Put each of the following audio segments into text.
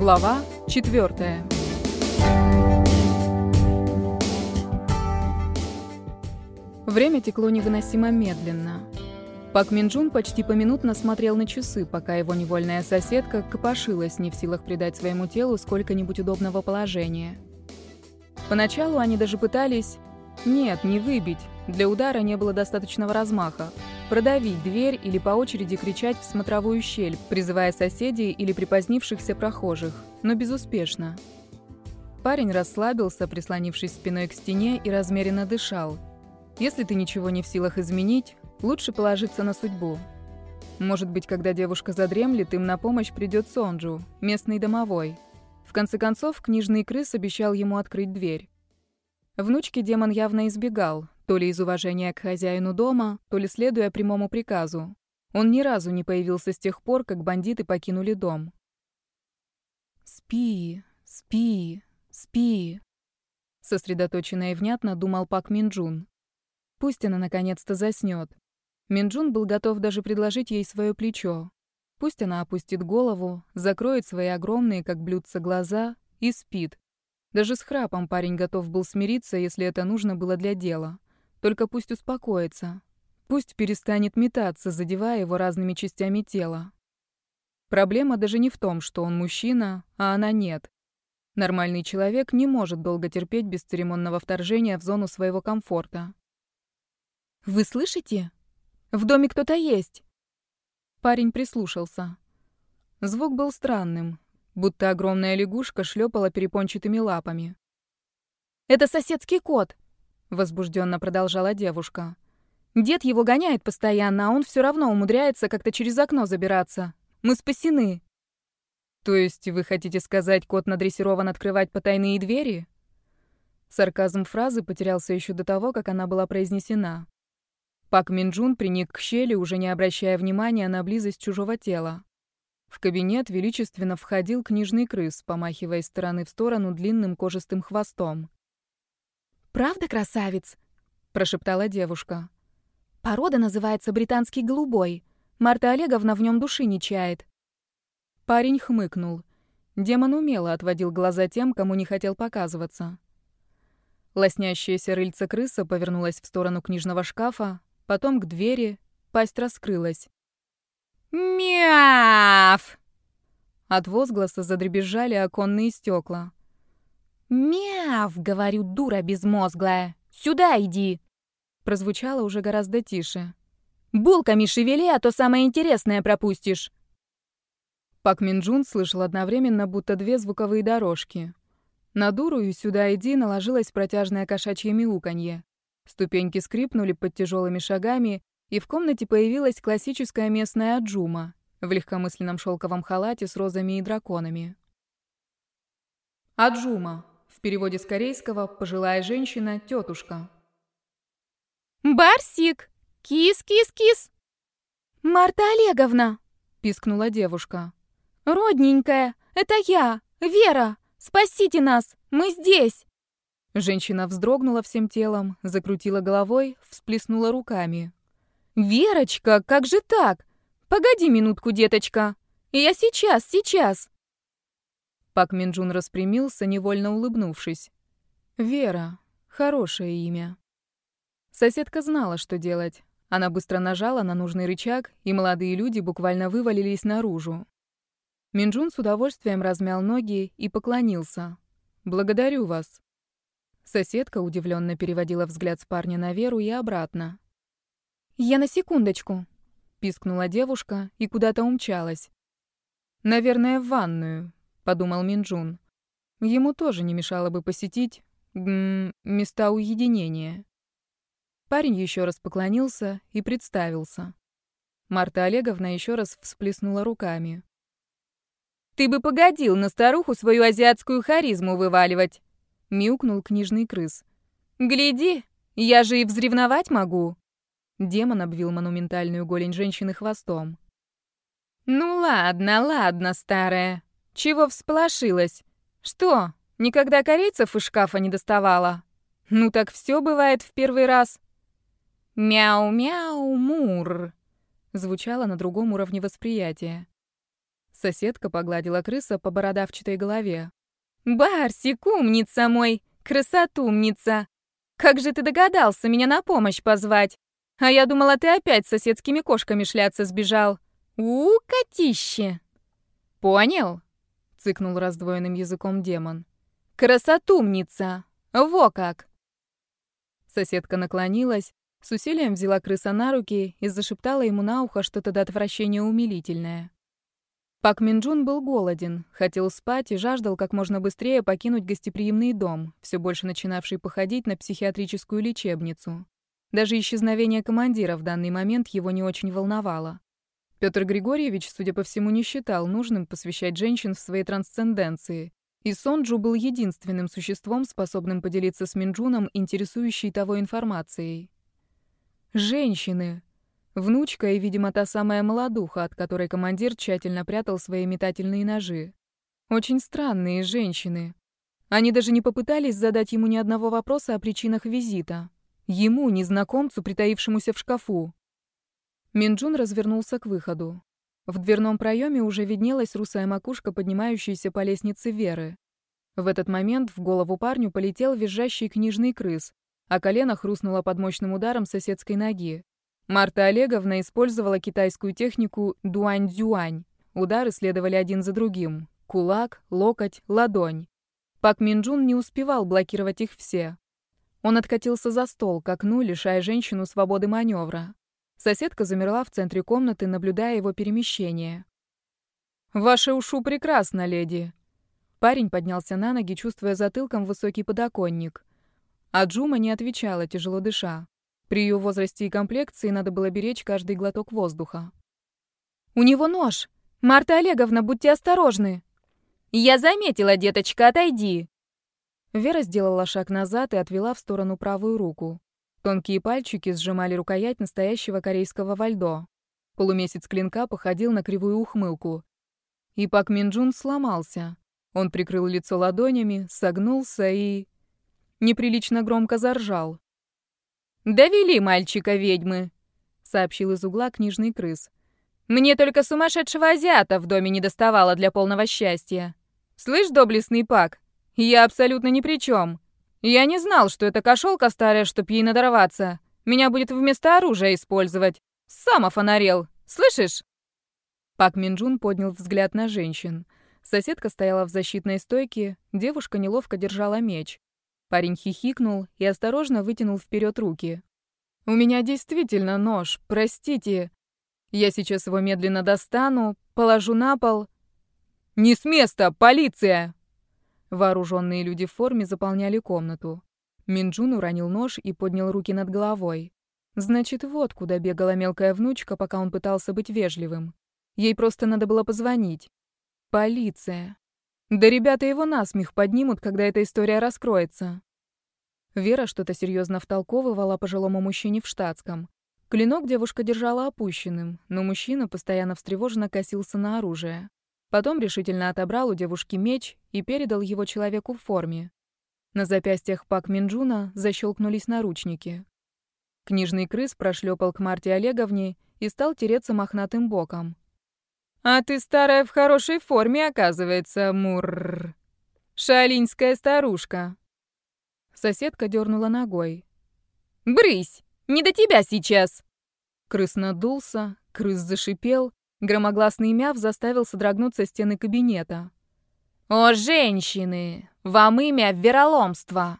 Глава 4. Время текло невыносимо медленно. Пак Минджун почти поминутно смотрел на часы, пока его невольная соседка копошилась, не в силах придать своему телу сколько-нибудь удобного положения. Поначалу они даже пытались... Нет, не выбить. Для удара не было достаточного размаха. Продавить дверь или по очереди кричать в смотровую щель, призывая соседей или припозднившихся прохожих, но безуспешно. Парень расслабился, прислонившись спиной к стене и размеренно дышал. Если ты ничего не в силах изменить, лучше положиться на судьбу. Может быть, когда девушка задремлет, им на помощь придет Сонджу, местный домовой. В конце концов, книжный крыс обещал ему открыть дверь. Внучки демон явно избегал, то ли из уважения к хозяину дома, то ли следуя прямому приказу. Он ни разу не появился с тех пор, как бандиты покинули дом. «Спи, спи, спи», — сосредоточенно и внятно думал Пак Минджун. Пусть она наконец-то заснет. Минджун был готов даже предложить ей свое плечо. Пусть она опустит голову, закроет свои огромные, как блюдца, глаза и спит. Даже с храпом парень готов был смириться, если это нужно было для дела. Только пусть успокоится. Пусть перестанет метаться, задевая его разными частями тела. Проблема даже не в том, что он мужчина, а она нет. Нормальный человек не может долго терпеть бесцеремонного вторжения в зону своего комфорта. «Вы слышите? В доме кто-то есть!» Парень прислушался. Звук был странным, будто огромная лягушка шлепала перепончатыми лапами. «Это соседский кот!» Возбужденно продолжала девушка. Дед его гоняет постоянно, а он все равно умудряется как-то через окно забираться. Мы спасены. То есть вы хотите сказать, кот надрессирован открывать потайные двери? Сарказм фразы потерялся еще до того, как она была произнесена. Пак Минджун приник к щели, уже не обращая внимания на близость чужого тела. В кабинет величественно входил книжный крыс, помахивая из стороны в сторону длинным кожистым хвостом. «Правда, красавец?» — прошептала девушка. «Порода называется британский голубой. Марта Олеговна в нем души не чает». Парень хмыкнул. Демон умело отводил глаза тем, кому не хотел показываться. Лоснящаяся рыльца крыса повернулась в сторону книжного шкафа, потом к двери, пасть раскрылась. «Мяв!» От возгласа задребезжали оконные стекла. «Мяв!» — говорю, дура безмозглая. «Сюда иди!» Прозвучало уже гораздо тише. «Булками шевели, а то самое интересное пропустишь!» Пак Минджун слышал одновременно будто две звуковые дорожки. На дуру и сюда иди наложилось протяжное кошачье мяуканье. Ступеньки скрипнули под тяжелыми шагами, и в комнате появилась классическая местная аджума в легкомысленном шелковом халате с розами и драконами. Аджума в переводе с корейского «пожилая женщина, тетушка». «Барсик! Кис-кис-кис!» «Марта Олеговна!» — пискнула девушка. «Родненькая, это я, Вера! Спасите нас! Мы здесь!» Женщина вздрогнула всем телом, закрутила головой, всплеснула руками. «Верочка, как же так? Погоди минутку, деточка! Я сейчас, сейчас!» Пак Минджун распрямился, невольно улыбнувшись. «Вера. Хорошее имя». Соседка знала, что делать. Она быстро нажала на нужный рычаг, и молодые люди буквально вывалились наружу. Минджун с удовольствием размял ноги и поклонился. «Благодарю вас». Соседка удивленно переводила взгляд с парня на Веру и обратно. «Я на секундочку», — пискнула девушка и куда-то умчалась. «Наверное, в ванную», — подумал Минджун. Ему тоже не мешало бы посетить м места уединения. Парень еще раз поклонился и представился. Марта Олеговна еще раз всплеснула руками. «Ты бы погодил на старуху свою азиатскую харизму вываливать!» — мяукнул книжный крыс. «Гляди, я же и взревновать могу!» Демон обвил монументальную голень женщины хвостом. «Ну ладно, ладно, старая. Чего всполошилась? Что, никогда корейцев из шкафа не доставала? Ну так все бывает в первый раз. Мяу-мяу-мур. Звучало на другом уровне восприятия. Соседка погладила крыса по бородавчатой голове. «Барсик, умница мой! Красотумница! Как же ты догадался меня на помощь позвать? А я думала, ты опять с соседскими кошками шляться сбежал. У, котище!» «Понял?» — цыкнул раздвоенным языком демон. «Красотумница! Во как!» Соседка наклонилась, с усилием взяла крыса на руки и зашептала ему на ухо что-то до отвращения умилительное. Пак Минджун был голоден, хотел спать и жаждал как можно быстрее покинуть гостеприимный дом, все больше начинавший походить на психиатрическую лечебницу. Даже исчезновение командира в данный момент его не очень волновало. Петр Григорьевич, судя по всему, не считал нужным посвящать женщин в своей трансценденции, и Сонджу был единственным существом, способным поделиться с Минджуном интересующей того информацией. Женщины. Внучка и, видимо, та самая молодуха, от которой командир тщательно прятал свои метательные ножи. Очень странные женщины. Они даже не попытались задать ему ни одного вопроса о причинах визита. Ему, незнакомцу, притаившемуся в шкафу. Минджун развернулся к выходу. В дверном проеме уже виднелась русая макушка, поднимающаяся по лестнице Веры. В этот момент в голову парню полетел визжащий книжный крыс, а колено хрустнуло под мощным ударом соседской ноги. Марта Олеговна использовала китайскую технику дуань-дзюань. Удары следовали один за другим. Кулак, локоть, ладонь. Пак Минджун не успевал блокировать их все. Он откатился за стол, к окну, лишая женщину свободы маневра. Соседка замерла в центре комнаты, наблюдая его перемещение. «Ваше ушу прекрасно, леди!» Парень поднялся на ноги, чувствуя затылком высокий подоконник. А Джума не отвечала, тяжело дыша. При ее возрасте и комплекции надо было беречь каждый глоток воздуха. «У него нож! Марта Олеговна, будьте осторожны!» «Я заметила, деточка, отойди!» Вера сделала шаг назад и отвела в сторону правую руку. Тонкие пальчики сжимали рукоять настоящего корейского вальдо. Полумесяц клинка походил на кривую ухмылку. И Пак Минджун сломался. Он прикрыл лицо ладонями, согнулся и неприлично громко заржал. «Довели мальчика ведьмы», — сообщил из угла книжный крыс. «Мне только сумасшедшего азиата в доме не доставало для полного счастья. Слышь, доблестный Пак, я абсолютно ни при чем. Я не знал, что эта кошелка старая, чтоб ей надорваться. Меня будет вместо оружия использовать. Сам офонарел. Слышишь?» Пак Минджун поднял взгляд на женщин. Соседка стояла в защитной стойке, девушка неловко держала меч. Парень хихикнул и осторожно вытянул вперед руки. «У меня действительно нож, простите. Я сейчас его медленно достану, положу на пол». «Не с места! Полиция!» Вооруженные люди в форме заполняли комнату. Минджун уронил нож и поднял руки над головой. Значит, вот куда бегала мелкая внучка, пока он пытался быть вежливым. Ей просто надо было позвонить. Полиция. Да ребята его насмех поднимут, когда эта история раскроется. Вера что-то серьезно втолковывала пожилому мужчине в штатском. Клинок девушка держала опущенным, но мужчина постоянно встревоженно косился на оружие. Потом решительно отобрал у девушки меч и передал его человеку в форме. На запястьях Пак Минджуна защелкнулись наручники. Книжный крыс прошлепал к Марте Олеговне и стал тереться мохнатым боком. «А ты старая в хорошей форме, оказывается, мурр. Шалинская старушка». Соседка дернула ногой. «Брысь! Не до тебя сейчас!» Крыс надулся, крыс зашипел, громогласный мяв заставил содрогнуться стены кабинета. «О, женщины! Вам имя вероломства!»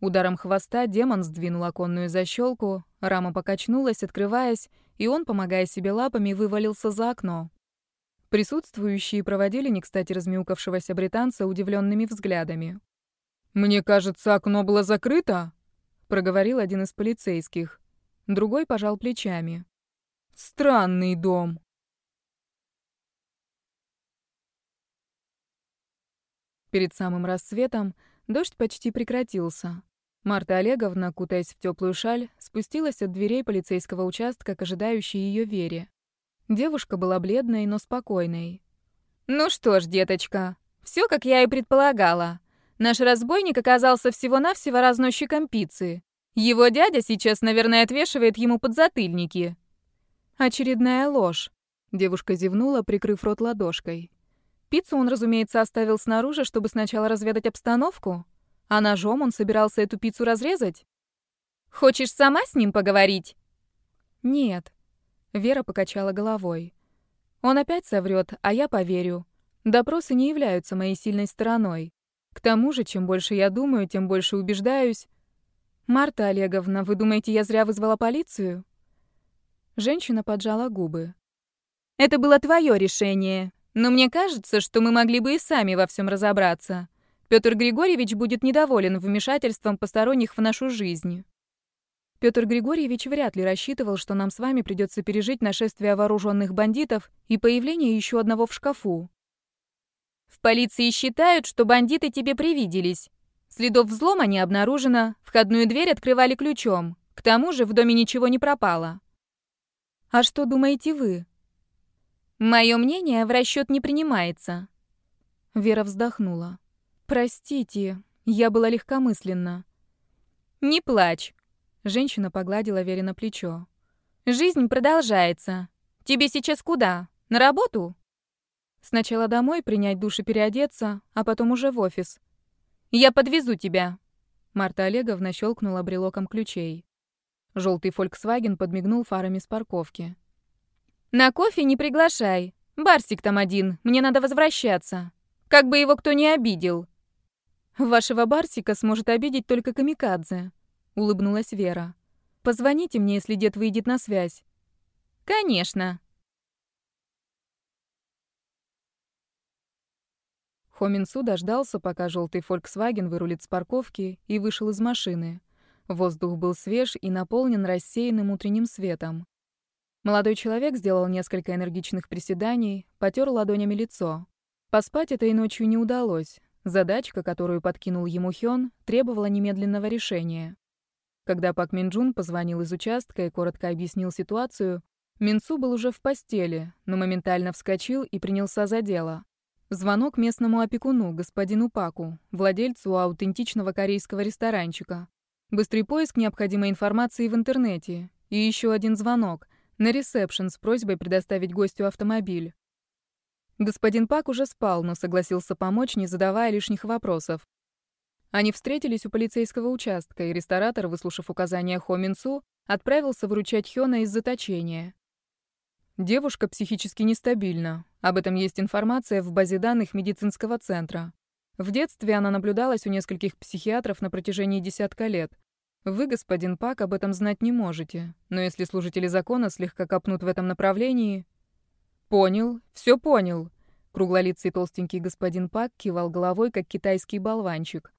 Ударом хвоста демон сдвинул оконную защелку, рама покачнулась, открываясь, и он, помогая себе лапами, вывалился за окно. Присутствующие проводили не кстати размяукавшегося британца удивленными взглядами. «Мне кажется, окно было закрыто», — проговорил один из полицейских. Другой пожал плечами. «Странный дом». Перед самым рассветом дождь почти прекратился. Марта Олеговна, кутаясь в теплую шаль, спустилась от дверей полицейского участка к ожидающей ее Вере. Девушка была бледной, но спокойной. «Ну что ж, деточка, все как я и предполагала. Наш разбойник оказался всего-навсего разносчиком пиццы. Его дядя сейчас, наверное, отвешивает ему подзатыльники». Очередная ложь. Девушка зевнула, прикрыв рот ладошкой. Пиццу он, разумеется, оставил снаружи, чтобы сначала разведать обстановку. А ножом он собирался эту пиццу разрезать? Хочешь сама с ним поговорить? Нет. Вера покачала головой. Он опять соврет, а я поверю. Допросы не являются моей сильной стороной. К тому же, чем больше я думаю, тем больше убеждаюсь. «Марта Олеговна, вы думаете, я зря вызвала полицию?» Женщина поджала губы. «Это было твое решение. Но мне кажется, что мы могли бы и сами во всем разобраться. Петр Григорьевич будет недоволен вмешательством посторонних в нашу жизнь». Петр Григорьевич вряд ли рассчитывал, что нам с вами придется пережить нашествие вооруженных бандитов и появление еще одного в шкафу. В полиции считают, что бандиты тебе привиделись. Следов взлома не обнаружено, входную дверь открывали ключом. К тому же в доме ничего не пропало. А что думаете вы? Мое мнение в расчет не принимается. Вера вздохнула. Простите, я была легкомысленна. Не плачь. Женщина погладила Вере на плечо. Жизнь продолжается. Тебе сейчас куда? На работу? Сначала домой принять душ и переодеться, а потом уже в офис. Я подвезу тебя. Марта Олеговна щелкнула брелоком ключей. Желтый Volkswagen подмигнул фарами с парковки. На кофе не приглашай. Барсик там один, мне надо возвращаться. Как бы его кто не обидел. Вашего Барсика сможет обидеть только камикадзе, улыбнулась Вера. Позвоните мне, если дед выйдет на связь. Конечно. Хоминсу дождался, пока желтый Volkswagen вырулит с парковки и вышел из машины. Воздух был свеж и наполнен рассеянным утренним светом. Молодой человек сделал несколько энергичных приседаний, потер ладонями лицо. Поспать этой ночью не удалось. Задачка, которую подкинул ему Хён, требовала немедленного решения. Когда Пак Минджун позвонил из участка и коротко объяснил ситуацию, Минсу был уже в постели, но моментально вскочил и принялся за дело. Звонок местному опекуну, господину Паку, владельцу аутентичного корейского ресторанчика. Быстрый поиск необходимой информации в интернете. И еще один звонок на ресепшн с просьбой предоставить гостю автомобиль. Господин Пак уже спал, но согласился помочь, не задавая лишних вопросов. Они встретились у полицейского участка, и ресторатор, выслушав указания Хо Минсу, отправился выручать Хёна из заточения. Девушка психически нестабильна. Об этом есть информация в базе данных медицинского центра. В детстве она наблюдалась у нескольких психиатров на протяжении десятка лет. Вы, господин Пак, об этом знать не можете. Но если служители закона слегка копнут в этом направлении... Понял, все понял. Круглолицый толстенький господин Пак кивал головой, как китайский болванчик.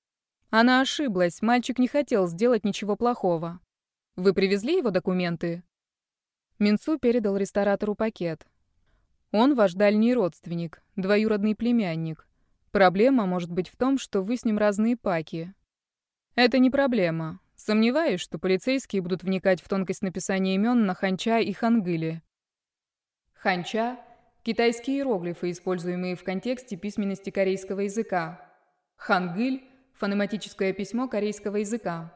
Она ошиблась, мальчик не хотел сделать ничего плохого. Вы привезли его документы? Минцу передал ресторатору пакет. Он ваш дальний родственник, двоюродный племянник. Проблема может быть в том, что вы с ним разные паки. Это не проблема. Сомневаюсь, что полицейские будут вникать в тонкость написания имен на ханча и хангыле. Ханча — китайские иероглифы, используемые в контексте письменности корейского языка. Хангыль — фонематическое письмо корейского языка.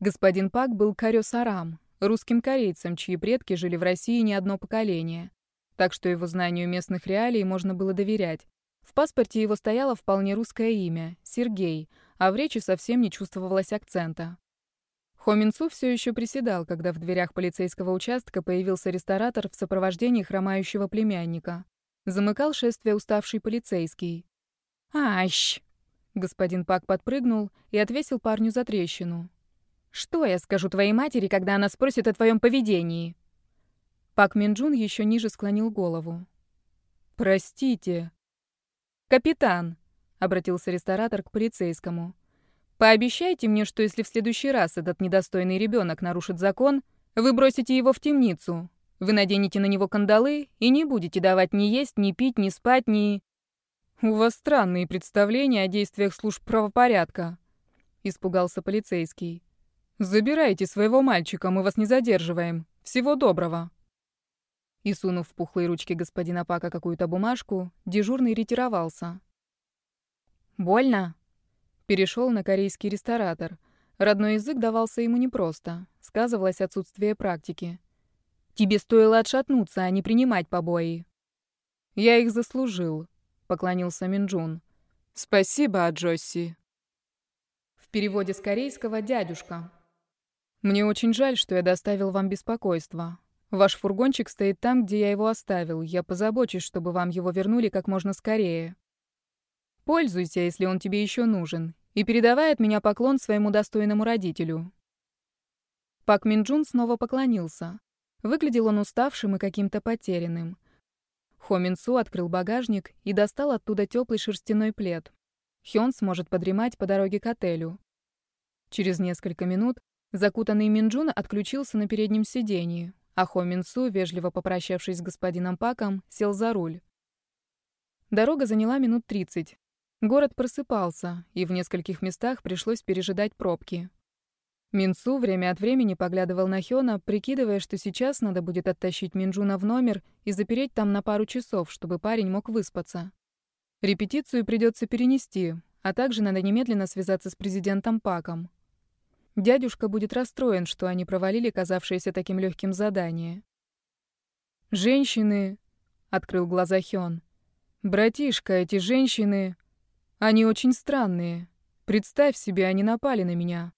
Господин Пак был карё-сарам, русским корейцем, чьи предки жили в России не одно поколение. Так что его знанию местных реалий можно было доверять. В паспорте его стояло вполне русское имя — Сергей, а в речи совсем не чувствовалось акцента. Хоминцу все еще приседал, когда в дверях полицейского участка появился ресторатор в сопровождении хромающего племянника. Замыкал шествие уставший полицейский. «Ащ!» Господин Пак подпрыгнул и отвесил парню за трещину. Что я скажу твоей матери, когда она спросит о твоем поведении? Пак Минджун еще ниже склонил голову. Простите. Капитан, обратился ресторатор к полицейскому. Пообещайте мне, что если в следующий раз этот недостойный ребенок нарушит закон, вы бросите его в темницу. Вы наденете на него кандалы и не будете давать ни есть, ни пить, ни спать, ни... У вас странные представления о действиях служб правопорядка, испугался полицейский. «Забирайте своего мальчика, мы вас не задерживаем. Всего доброго». И сунув в пухлые ручки господина Пака какую-то бумажку, дежурный ретировался. «Больно?» Перешел на корейский ресторатор. Родной язык давался ему непросто. Сказывалось отсутствие практики. Тебе стоило отшатнуться, а не принимать побои». «Я их заслужил», — поклонился Минджун. «Спасибо, Аджосси». В переводе с корейского «дядюшка». «Мне очень жаль, что я доставил вам беспокойство. Ваш фургончик стоит там, где я его оставил. Я позабочусь, чтобы вам его вернули как можно скорее. Пользуйся, если он тебе еще нужен, и передавай от меня поклон своему достойному родителю». Пак Минджун снова поклонился. Выглядел он уставшим и каким-то потерянным. Хо Минсу открыл багажник и достал оттуда теплый шерстяной плед. Хён сможет подремать по дороге к отелю. Через несколько минут закутанный Минджун отключился на переднем сиденье, а Хо Минсу, вежливо попрощавшись с господином Паком, сел за руль. Дорога заняла минут 30. Город просыпался, и в нескольких местах пришлось пережидать пробки. Минсу время от времени поглядывал на Хёна, прикидывая, что сейчас надо будет оттащить Минджуна в номер и запереть там на пару часов, чтобы парень мог выспаться. Репетицию придется перенести, а также надо немедленно связаться с президентом Паком. Дядюшка будет расстроен, что они провалили казавшееся таким легким задание. «Женщины...» — открыл глаза Хён. «Братишка, эти женщины... Они очень странные. Представь себе, они напали на меня.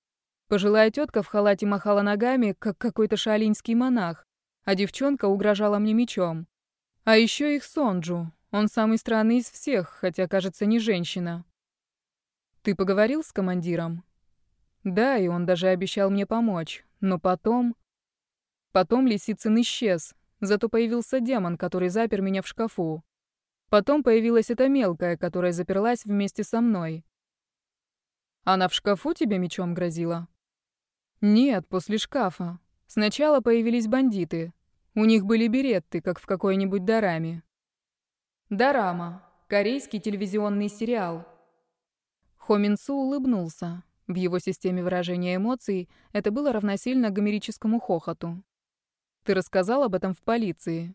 Пожилая тетка в халате махала ногами, как какой-то шаолиньский монах, а девчонка угрожала мне мечом. А еще их Сонджу. Он самый странный из всех, хотя, кажется, не женщина. Ты поговорил с командиром? Да, и он даже обещал мне помочь. Но потом... Потом Лисицын исчез. Зато появился демон, который запер меня в шкафу. Потом появилась эта мелкая, которая заперлась вместе со мной. Она в шкафу тебе мечом грозила? Нет, после шкафа. Сначала появились бандиты. У них были беретты, как в какой-нибудь дараме. Дарама. Корейский телевизионный сериал. Хоминсу улыбнулся. В его системе выражения эмоций это было равносильно гомерическому хохоту. «Ты рассказал об этом в полиции.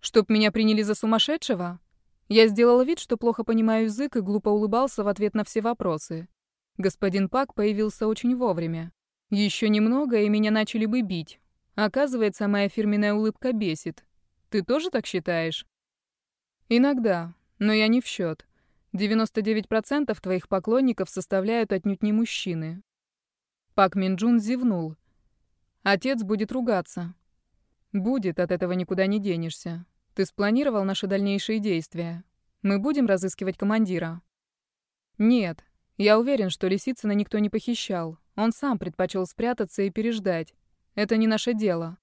Чтоб меня приняли за сумасшедшего?» Я сделал вид, что плохо понимаю язык и глупо улыбался в ответ на все вопросы. Господин Пак появился очень вовремя. Еще немного, и меня начали бы бить. Оказывается, моя фирменная улыбка бесит. Ты тоже так считаешь? Иногда, но я не в счет. 99% твоих поклонников составляют отнюдь не мужчины. Пак Минджун зевнул. Отец будет ругаться. Будет, от этого никуда не денешься. Ты спланировал наши дальнейшие действия. Мы будем разыскивать командира. Нет, я уверен, что Лисицына никто не похищал. Он сам предпочел спрятаться и переждать. Это не наше дело.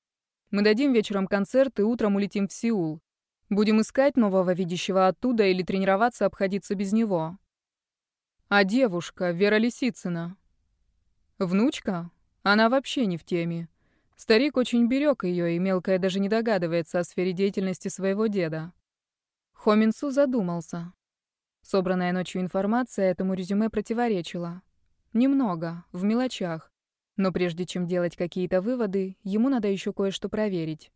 Мы дадим вечером концерт и утром улетим в Сеул. Будем искать нового видящего оттуда или тренироваться обходиться без него. А девушка, Вера Лисицына? Внучка? Она вообще не в теме. Старик очень берег ее, и мелкая даже не догадывается о сфере деятельности своего деда. Хоминсу задумался. Собранная ночью информация этому резюме противоречила. Немного, в мелочах. Но прежде чем делать какие-то выводы, ему надо еще кое-что проверить.